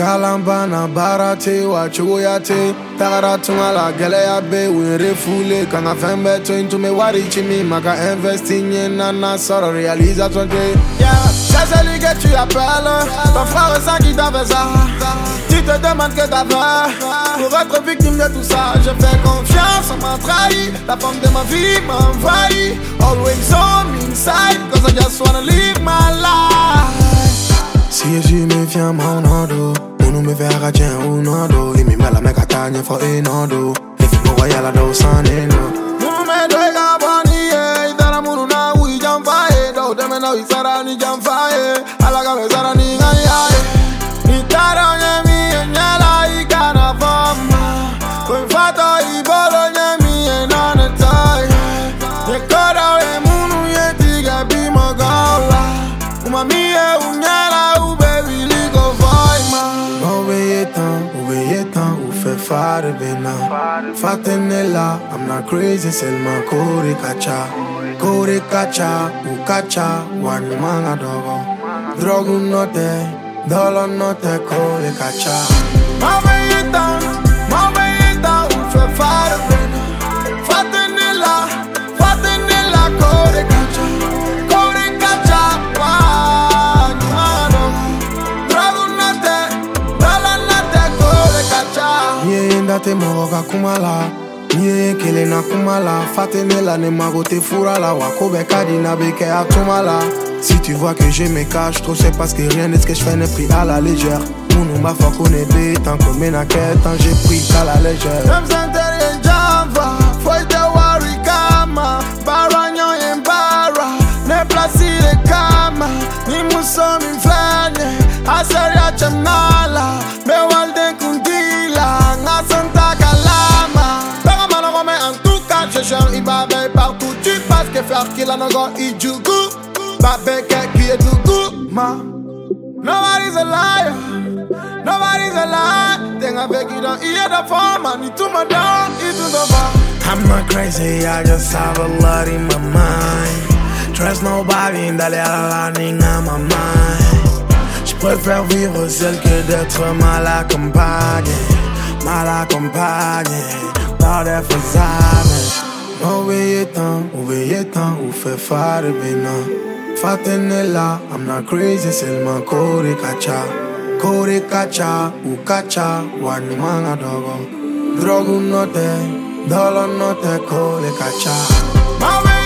kalange, kalamba na baara te wa cogoya te. Tagara tunga la gɛlɛya be were fule ka fɛn bɛɛ to yen tun be wari ci min ma ka investi ɲe nana sɔrɔ réalisation c'est celui que tu appelles. Ton frère ça qui t'a fait ça. Tu te demandes que t'as fait. Pour être victime de tout ça Je fais confiance, on m'a trahi La femme de ma vie m'a envahi Always on inside Cause I just wanna live my life. Si je suis méfiant, mon nodo Unu me fait rajer un nodo Et mi mela me katanye for a nodo If you go yala do saneno Munu me do ega boni e Itara munu na ui jamfa e Do deme na ui sara ni jamfa Oublié tant, oublié tant, ou fait fare bena Fatenella, not crazy, seulement kore kacha Kore kacha, ou kacha, wani manga dogo Drogu note, dolo note, kore kacha Oublié Si tu vois que je me cache trop c'est parce que rien de ce que je fais n'est pris à la légère. M'a fa ko ne bɛ tan j'ai pris à la légère. Passes que faire qu'il en a got ijugu Babe ke qui est du goût ma. Nobody's a liar. Nobody's a liar. Think I beg you don't hear the I need to my down, it to the bar I'm not crazy, I just have a lot in my mind. Trust nobody, d'aller à la running à ma mind. Je préfère vivre seul que d'être mal accompagné Mal accompagné par des faux Oublié tant, oublié tant, ou fait faire bena. Fatenella, I'm not crazy, seulement kore kacha. Kore kacha, ou kacha, wani manga dogo Drogu note, dolo note, kore kacha. Mama